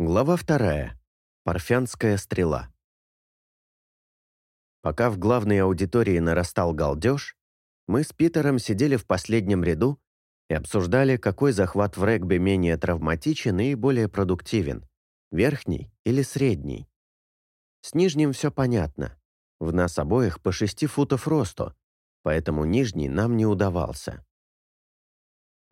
Глава вторая. Парфянская стрела. Пока в главной аудитории нарастал галдеж, мы с Питером сидели в последнем ряду и обсуждали, какой захват в регби менее травматичен и более продуктивен – верхний или средний. С нижним все понятно. В нас обоих по шести футов росту, поэтому нижний нам не удавался.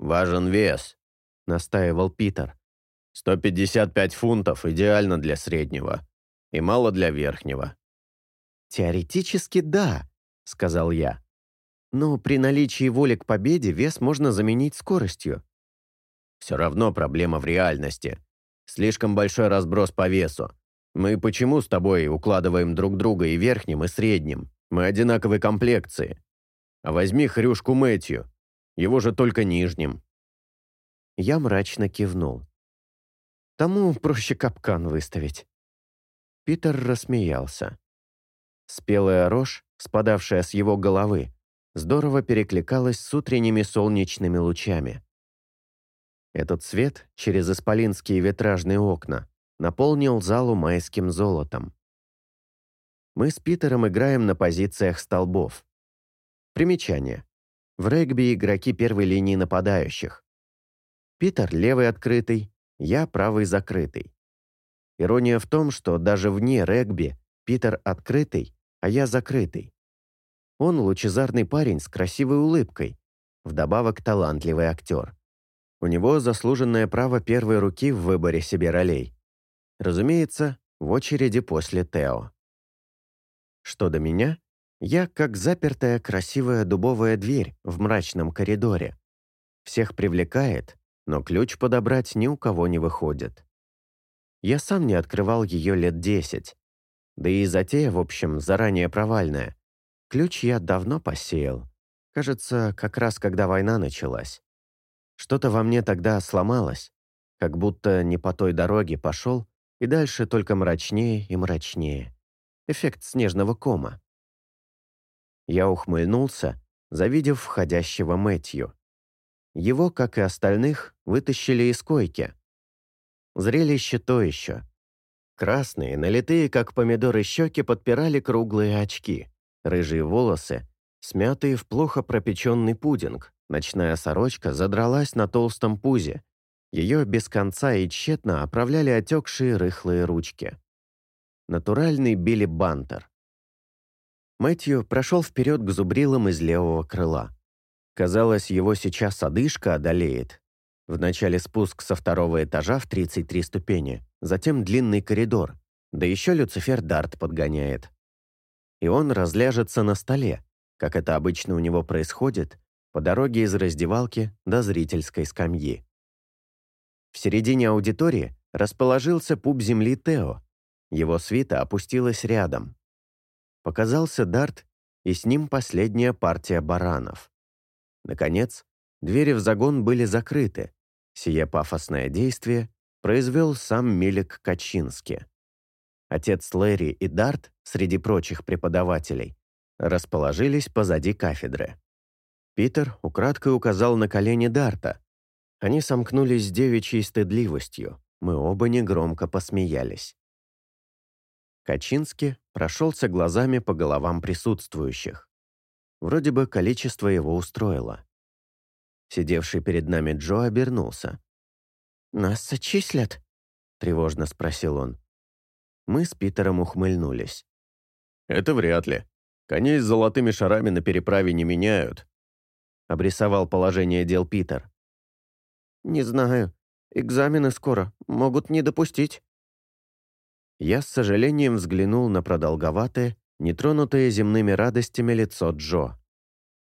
«Важен вес», — настаивал Питер. «155 фунтов идеально для среднего и мало для верхнего». «Теоретически да», — сказал я. «Но при наличии воли к победе вес можно заменить скоростью». «Все равно проблема в реальности. Слишком большой разброс по весу. Мы почему с тобой укладываем друг друга и верхним, и средним? Мы одинаковой комплекции. А возьми хрюшку Мэтью. Его же только нижним». Я мрачно кивнул. Тому проще капкан выставить. Питер рассмеялся. Спелая рожь, спадавшая с его головы, здорово перекликалась с утренними солнечными лучами. Этот свет через исполинские витражные окна наполнил залу майским золотом. Мы с Питером играем на позициях столбов. Примечание. В регби игроки первой линии нападающих. Питер левый открытый, я правый закрытый. Ирония в том, что даже вне регби Питер открытый, а я закрытый. Он лучезарный парень с красивой улыбкой, вдобавок талантливый актер. У него заслуженное право первой руки в выборе себе ролей. Разумеется, в очереди после Тео. Что до меня, я как запертая красивая дубовая дверь в мрачном коридоре. Всех привлекает, но ключ подобрать ни у кого не выходит. Я сам не открывал ее лет десять. Да и затея, в общем, заранее провальная. Ключ я давно посеял. Кажется, как раз когда война началась. Что-то во мне тогда сломалось, как будто не по той дороге пошел, и дальше только мрачнее и мрачнее. Эффект снежного кома. Я ухмыльнулся, завидев входящего Мэтью. Его, как и остальных, вытащили из койки. Зрелище то еще. Красные, налитые, как помидоры щеки, подпирали круглые очки, рыжие волосы, смятые в плохо пропеченный пудинг, ночная сорочка задралась на толстом пузе, ее без конца и тщетно оправляли отекшие рыхлые ручки. Натуральный Билли Бантер. Мэтью прошел вперед к зубрилам из левого крыла. Казалось, его сейчас одышка одолеет. Вначале спуск со второго этажа в 33 ступени, затем длинный коридор, да еще Люцифер Дарт подгоняет. И он разляжется на столе, как это обычно у него происходит, по дороге из раздевалки до зрительской скамьи. В середине аудитории расположился пуп земли Тео. Его свита опустилась рядом. Показался Дарт, и с ним последняя партия баранов. Наконец, двери в загон были закрыты. Сие пафосное действие произвел сам Милик Качински. Отец Лэри и Дарт, среди прочих преподавателей, расположились позади кафедры. Питер украдкой указал на колени Дарта. Они сомкнулись с девичьей стыдливостью. Мы оба негромко посмеялись. Качински прошелся глазами по головам присутствующих. Вроде бы количество его устроило. Сидевший перед нами Джо обернулся. «Нас сочислят?» — тревожно спросил он. Мы с Питером ухмыльнулись. «Это вряд ли. Коней с золотыми шарами на переправе не меняют», — обрисовал положение дел Питер. «Не знаю. Экзамены скоро. Могут не допустить». Я с сожалением взглянул на продолговатое, нетронутое земными радостями лицо Джо.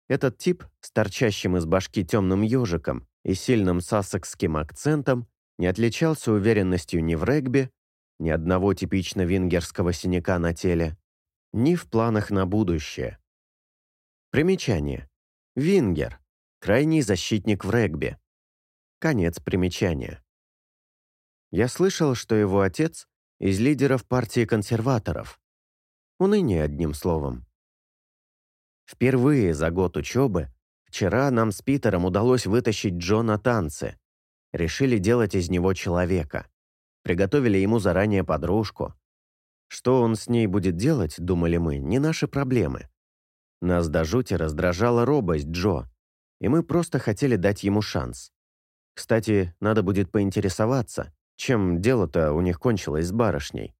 Этот тип с торчащим из башки темным ежиком и сильным сассекским акцентом не отличался уверенностью ни в регби, ни одного типично вингерского синяка на теле, ни в планах на будущее. Примечание. Вингер. Крайний защитник в регби. Конец примечания. Я слышал, что его отец из лидеров партии консерваторов, Уныние, одним словом. Впервые за год учебы вчера нам с Питером удалось вытащить Джо на танцы. Решили делать из него человека. приготовили ему заранее подружку. Что он с ней будет делать, думали мы, не наши проблемы. Нас до жути раздражала робость Джо, и мы просто хотели дать ему шанс. Кстати, надо будет поинтересоваться, чем дело-то у них кончилось с барышней.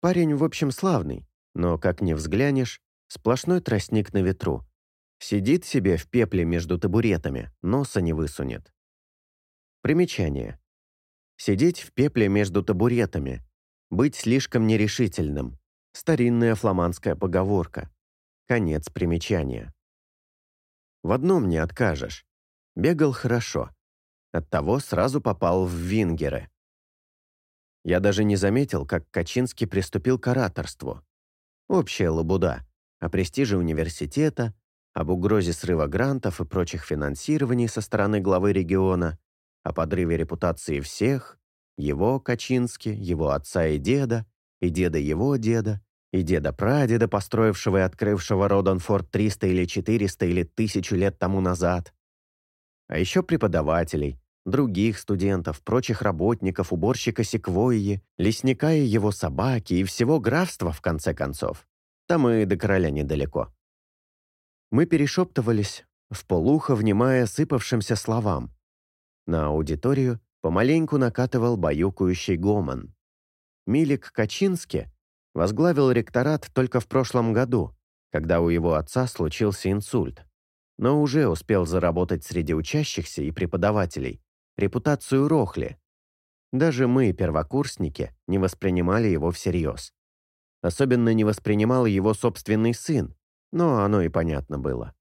Парень, в общем, славный, но, как ни взглянешь, сплошной тростник на ветру. Сидит себе в пепле между табуретами, носа не высунет. Примечание. Сидеть в пепле между табуретами. Быть слишком нерешительным. Старинная фламандская поговорка. Конец примечания. В одном не откажешь. Бегал хорошо. Оттого сразу попал в вингеры. Я даже не заметил, как Качинский приступил к ораторству. Общая лабуда о престиже университета, об угрозе срыва грантов и прочих финансирований со стороны главы региона, о подрыве репутации всех, его, Качински, его отца и деда, и деда его деда, и деда-прадеда, построившего и открывшего Роданфорд 300 или 400 или 1000 лет тому назад. А еще преподавателей, других студентов, прочих работников, уборщика секвойи, лесника и его собаки и всего графства, в конце концов. Там и до короля недалеко. Мы перешептывались, в полухо внимая сыпавшимся словам. На аудиторию помаленьку накатывал баюкающий гомон. Милик Качински возглавил ректорат только в прошлом году, когда у его отца случился инсульт, но уже успел заработать среди учащихся и преподавателей репутацию Рохли. Даже мы, первокурсники, не воспринимали его всерьез. Особенно не воспринимал его собственный сын, но оно и понятно было.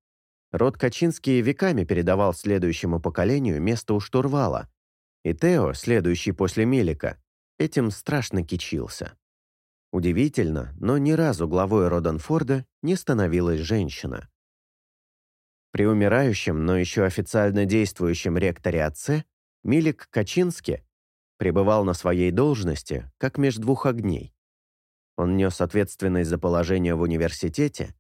Род Качинский веками передавал следующему поколению место у штурвала, и Тео, следующий после Мелика, этим страшно кичился. Удивительно, но ни разу главой Роданфорда не становилась женщина. При умирающем, но еще официально действующем ректоре отце Милик Качински пребывал на своей должности, как меж двух огней. Он нес ответственность за положение в университете,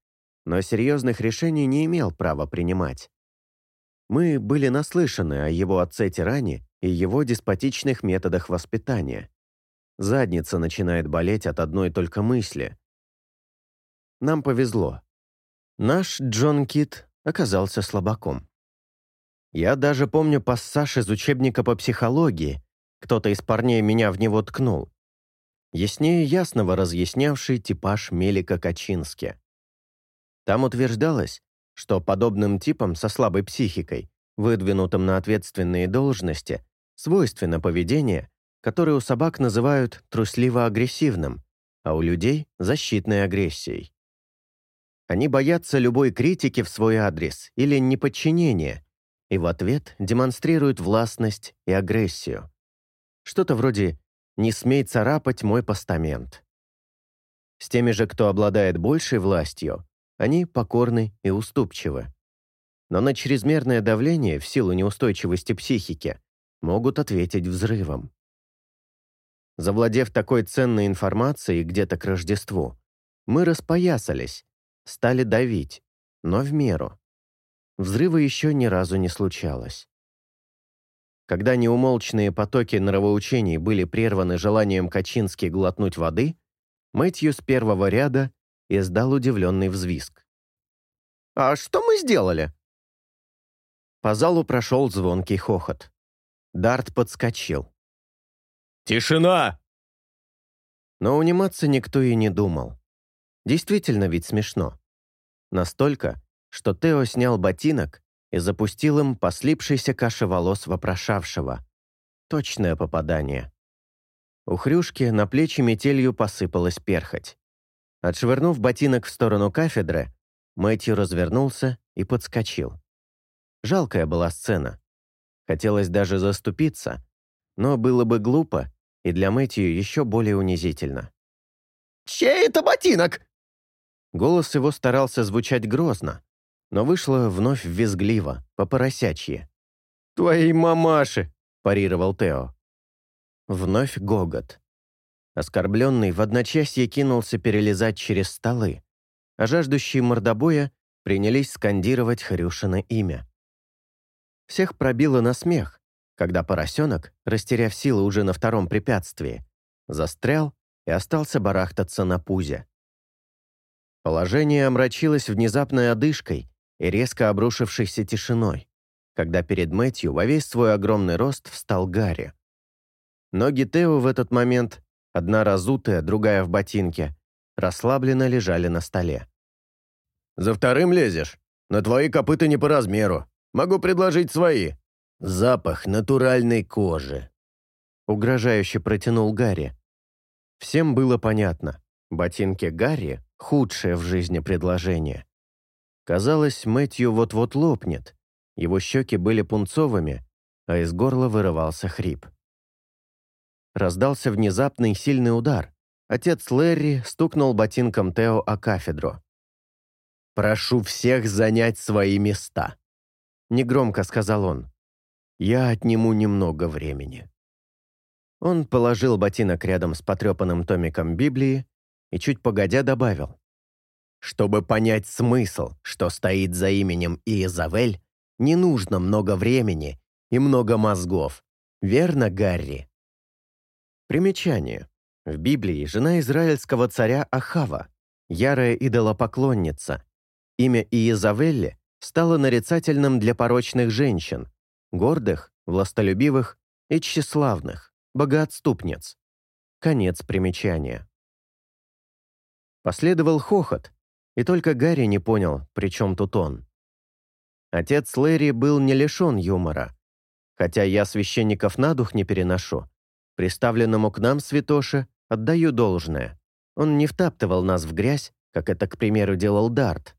но серьезных решений не имел права принимать. Мы были наслышаны о его отце-тиране и его деспотичных методах воспитания. Задница начинает болеть от одной только мысли. Нам повезло. Наш Джон Кит оказался слабаком. Я даже помню пассаж из учебника по психологии. Кто-то из парней меня в него ткнул. Яснее ясного разъяснявший типаж Мелика Качински. Там утверждалось, что подобным типам со слабой психикой, выдвинутым на ответственные должности, свойственно поведение, которое у собак называют трусливо-агрессивным, а у людей – защитной агрессией. Они боятся любой критики в свой адрес или неподчинения, и в ответ демонстрируют властность и агрессию. Что-то вроде «не смей царапать мой постамент». С теми же, кто обладает большей властью, они покорны и уступчивы. Но на чрезмерное давление в силу неустойчивости психики могут ответить взрывом. Завладев такой ценной информацией где-то к Рождеству, мы распоясались, стали давить, но в меру. Взрыва еще ни разу не случалось. Когда неумолчные потоки нравоучений были прерваны желанием Качински глотнуть воды, Мэтью с первого ряда издал удивленный взвизг. «А что мы сделали?» По залу прошел звонкий хохот. Дарт подскочил. «Тишина!» Но униматься никто и не думал. Действительно ведь смешно. Настолько, что Тео снял ботинок и запустил им по слипшейся каше волос вопрошавшего. Точное попадание. У Хрюшки на плечи метелью посыпалась перхоть. Отшвырнув ботинок в сторону кафедры, Мэтью развернулся и подскочил. Жалкая была сцена. Хотелось даже заступиться, но было бы глупо и для Мэтью еще более унизительно. «Чей это ботинок?» Голос его старался звучать грозно, но вышло вновь визгливо, по-поросячье. «Твоей мамаши!» – парировал Тео. Вновь гогот. Оскорбленный в одночасье кинулся перелезать через столы, а жаждущие мордобоя принялись скандировать Хрюшина имя. Всех пробило на смех, когда поросенок, растеряв силы уже на втором препятствии, застрял и остался барахтаться на пузе. Положение омрачилось внезапной одышкой и резко обрушившейся тишиной, когда перед Мэтью во весь свой огромный рост встал Гарри. Ноги Тео в этот момент, одна разутая, другая в ботинке, расслабленно лежали на столе. «За вторым лезешь? На твои копыта не по размеру. Могу предложить свои». «Запах натуральной кожи», — угрожающе протянул Гарри. Всем было понятно. Ботинки Гарри — худшее в жизни предложение. Казалось, Мэтью вот-вот лопнет. Его щеки были пунцовыми, а из горла вырывался хрип. Раздался внезапный сильный удар. Отец Лэри стукнул ботинком Тео о кафедру. «Прошу всех занять свои места», — негромко сказал он. «Я отниму немного времени». Он положил ботинок рядом с потрепанным томиком Библии и чуть погодя добавил. «Чтобы понять смысл, что стоит за именем Иезавель, не нужно много времени и много мозгов. Верно, Гарри?» Примечание. В Библии жена израильского царя Ахава, ярая идолопоклонница, Имя Иезавелли стало нарицательным для порочных женщин, гордых, властолюбивых и тщеславных, богоотступниц. Конец примечания. Последовал хохот, и только Гарри не понял, при чем тут он. Отец Лэри был не лишен юмора. Хотя я священников на дух не переношу, приставленному к нам святоше отдаю должное. Он не втаптывал нас в грязь, как это, к примеру, делал Дарт,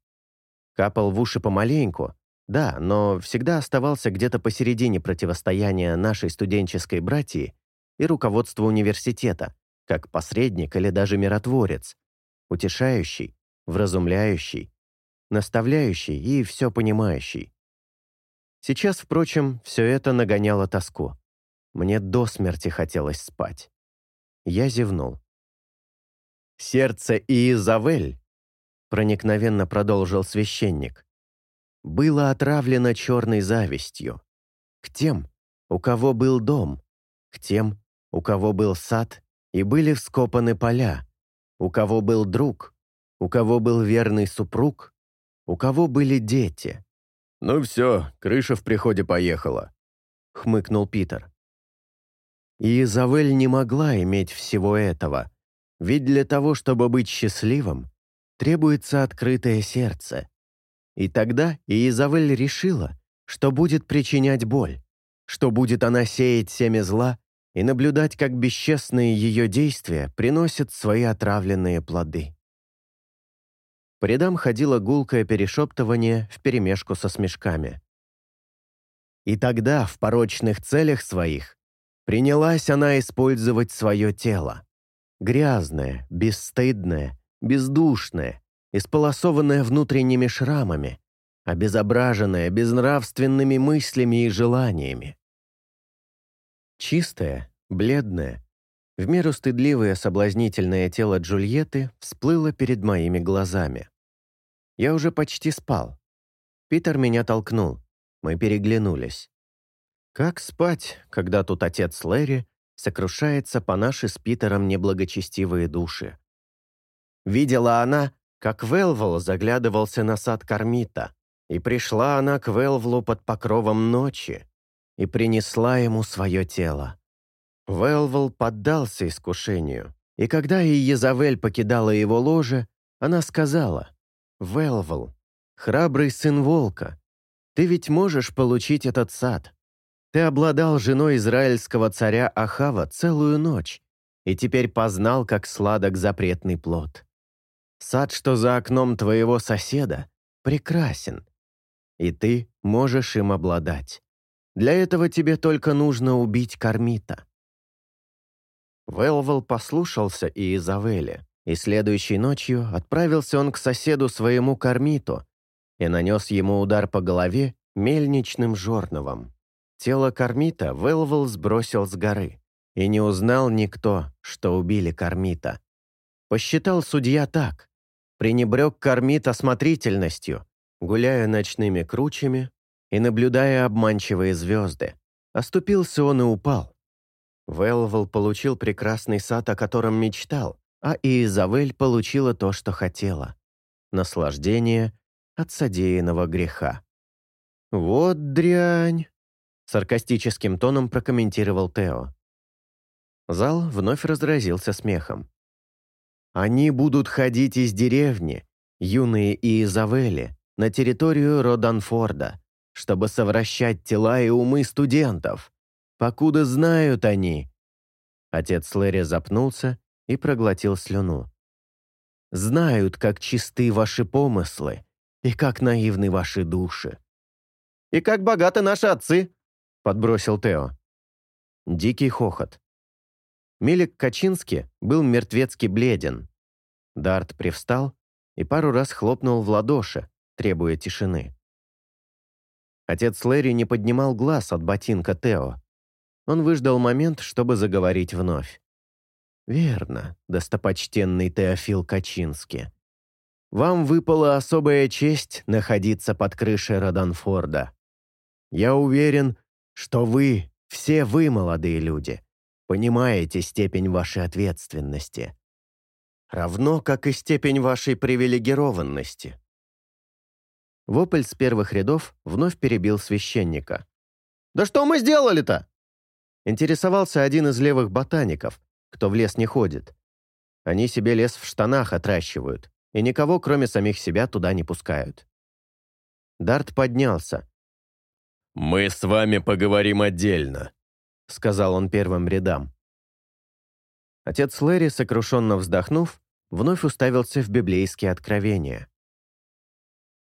Капал в уши помаленьку, да, но всегда оставался где-то посередине противостояния нашей студенческой братьи и руководства университета, как посредник или даже миротворец, утешающий, вразумляющий, наставляющий и все понимающий. Сейчас, впрочем, все это нагоняло тоску. Мне до смерти хотелось спать. Я зевнул. Сердце Иезавель проникновенно продолжил священник, было отравлено черной завистью. К тем, у кого был дом, к тем, у кого был сад и были вскопаны поля, у кого был друг, у кого был верный супруг, у кого были дети. «Ну все, крыша в приходе поехала», — хмыкнул Питер. И Изавель не могла иметь всего этого, ведь для того, чтобы быть счастливым, требуется открытое сердце. И тогда Иезавель решила, что будет причинять боль, что будет она сеять семя зла и наблюдать, как бесчестные ее действия приносят свои отравленные плоды. По рядам ходило гулкое перешептывание вперемешку со смешками. И тогда, в порочных целях своих, принялась она использовать свое тело. Грязное, бесстыдное, бездушное, исполосованное внутренними шрамами, обезображенное безнравственными мыслями и желаниями. Чистое, бледное, в меру стыдливое соблазнительное тело Джульетты всплыло перед моими глазами. Я уже почти спал. Питер меня толкнул. Мы переглянулись. Как спать, когда тут отец Лэри сокрушается по наши с Питером неблагочестивые души? Видела она, как Велвол заглядывался на сад Кармита, и пришла она к Велвлу под покровом ночи и принесла ему свое тело. Велвол поддался искушению, и когда Иезавель покидала его ложе, она сказала, «Велвол, храбрый сын волка, ты ведь можешь получить этот сад. Ты обладал женой израильского царя Ахава целую ночь и теперь познал, как сладок запретный плод. Сад, что за окном твоего соседа, прекрасен, и ты можешь им обладать. Для этого тебе только нужно убить Кармита». Велвел послушался и Изавеле, и следующей ночью отправился он к соседу своему Кармиту и нанес ему удар по голове мельничным жорновом. Тело Кармита Велвел сбросил с горы, и не узнал никто, что убили Кармита. Посчитал судья так пренебрег кормит осмотрительностью, гуляя ночными кручами и наблюдая обманчивые звезды. Оступился он и упал. Велвол получил прекрасный сад, о котором мечтал, а Изавель получила то, что хотела. Наслаждение от содеянного греха. «Вот дрянь!» — саркастическим тоном прокомментировал Тео. Зал вновь разразился смехом. «Они будут ходить из деревни, юные Изавели, на территорию Роданфорда, чтобы совращать тела и умы студентов, покуда знают они». Отец Лэри запнулся и проглотил слюну. «Знают, как чисты ваши помыслы и как наивны ваши души. «И как богаты наши отцы!» — подбросил Тео. Дикий хохот. Мелик Качински был мертвецки бледен. Дарт привстал и пару раз хлопнул в ладоши, требуя тишины. Отец Лэри не поднимал глаз от ботинка Тео. Он выждал момент, чтобы заговорить вновь. «Верно, достопочтенный Теофил Качински. Вам выпала особая честь находиться под крышей Роданфорда. Я уверен, что вы, все вы, молодые люди, понимаете степень вашей ответственности. Равно, как и степень вашей привилегированности. Вопль с первых рядов вновь перебил священника. «Да что мы сделали-то?» Интересовался один из левых ботаников, кто в лес не ходит. Они себе лес в штанах отращивают, и никого, кроме самих себя, туда не пускают. Дарт поднялся, «Мы с вами поговорим отдельно», — сказал он первым рядам. Отец Лэри, сокрушенно вздохнув, вновь уставился в библейские откровения.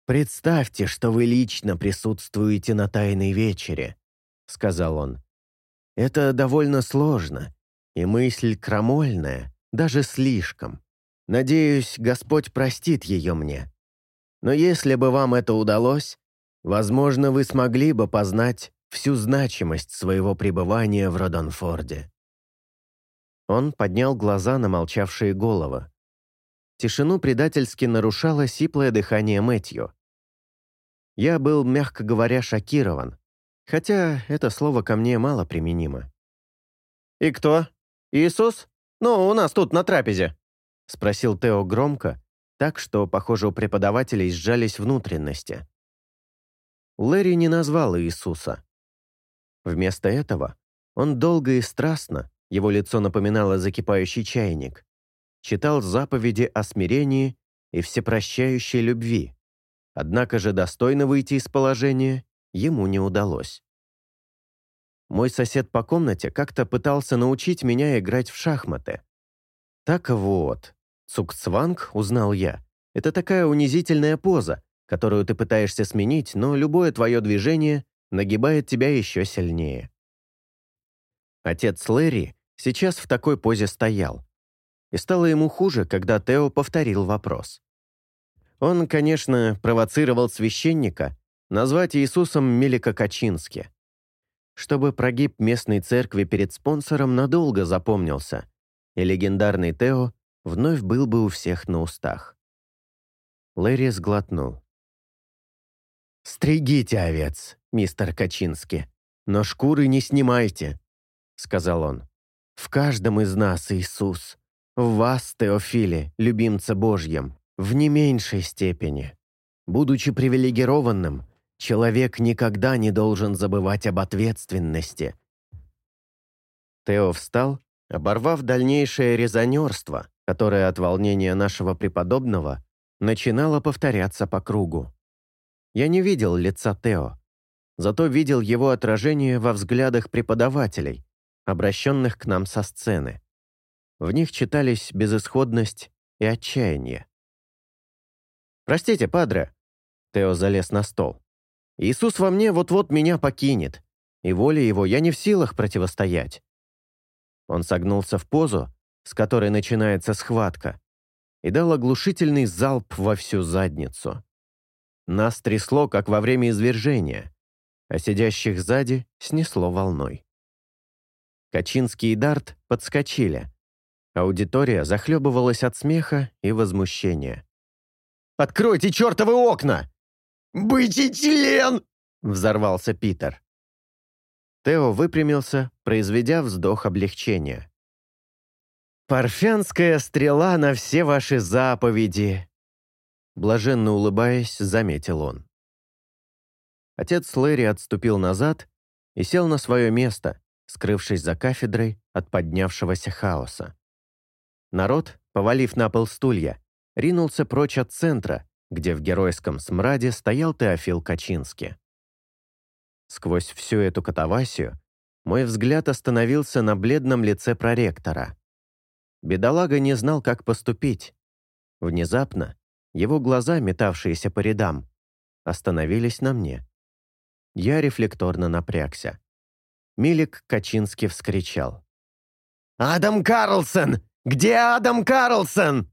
«Представьте, что вы лично присутствуете на Тайной вечере», — сказал он. «Это довольно сложно, и мысль крамольная, даже слишком. Надеюсь, Господь простит ее мне. Но если бы вам это удалось, Возможно, вы смогли бы познать всю значимость своего пребывания в Родонфорде. Он поднял глаза на молчавшие головы. Тишину предательски нарушало сиплое дыхание Мэтью. Я был, мягко говоря, шокирован, хотя это слово ко мне мало применимо. «И кто? Иисус? Ну, у нас тут на трапезе», — спросил Тео громко, так что, похоже, у преподавателей сжались внутренности. Лэри не назвал Иисуса. Вместо этого он долго и страстно, его лицо напоминало закипающий чайник, читал заповеди о смирении и всепрощающей любви, однако же достойно выйти из положения ему не удалось. Мой сосед по комнате как-то пытался научить меня играть в шахматы. Так вот, цукцванг, узнал я, это такая унизительная поза, которую ты пытаешься сменить, но любое твое движение нагибает тебя еще сильнее. Отец Лэри сейчас в такой позе стоял. И стало ему хуже, когда Тео повторил вопрос. Он, конечно, провоцировал священника назвать Иисусом Мелика Качински, чтобы прогиб местной церкви перед спонсором надолго запомнился, и легендарный Тео вновь был бы у всех на устах. Лэри сглотнул. «Стригите овец, мистер Качински, но шкуры не снимайте», — сказал он. «В каждом из нас Иисус, в вас, Теофиле, любимца Божьем, в не меньшей степени. Будучи привилегированным, человек никогда не должен забывать об ответственности». Тео встал, оборвав дальнейшее резонерство, которое от волнения нашего преподобного начинало повторяться по кругу. Я не видел лица Тео, зато видел его отражение во взглядах преподавателей, обращенных к нам со сцены. В них читались безысходность и отчаяние. «Простите, падре», — Тео залез на стол. «Иисус во мне вот-вот меня покинет, и воле его я не в силах противостоять». Он согнулся в позу, с которой начинается схватка, и дал оглушительный залп во всю задницу. Нас трясло, как во время извержения, а сидящих сзади снесло волной. Качинский и Дарт подскочили. Аудитория захлебывалась от смеха и возмущения. «Откройте чертовы окна!» «Бычий член!» — взорвался Питер. Тео выпрямился, произведя вздох облегчения. «Парфянская стрела на все ваши заповеди!» Блаженно улыбаясь, заметил он. Отец Лэри отступил назад и сел на свое место, скрывшись за кафедрой от поднявшегося хаоса. Народ, повалив на пол стулья, ринулся прочь от центра, где в геройском смраде стоял Теофил Качинский. Сквозь всю эту катавасию мой взгляд остановился на бледном лице проректора. Бедолага не знал, как поступить. Внезапно его глаза, метавшиеся по рядам, остановились на мне. Я рефлекторно напрягся. Милик Качинский вскричал. «Адам Карлсон! Где Адам Карлсон?»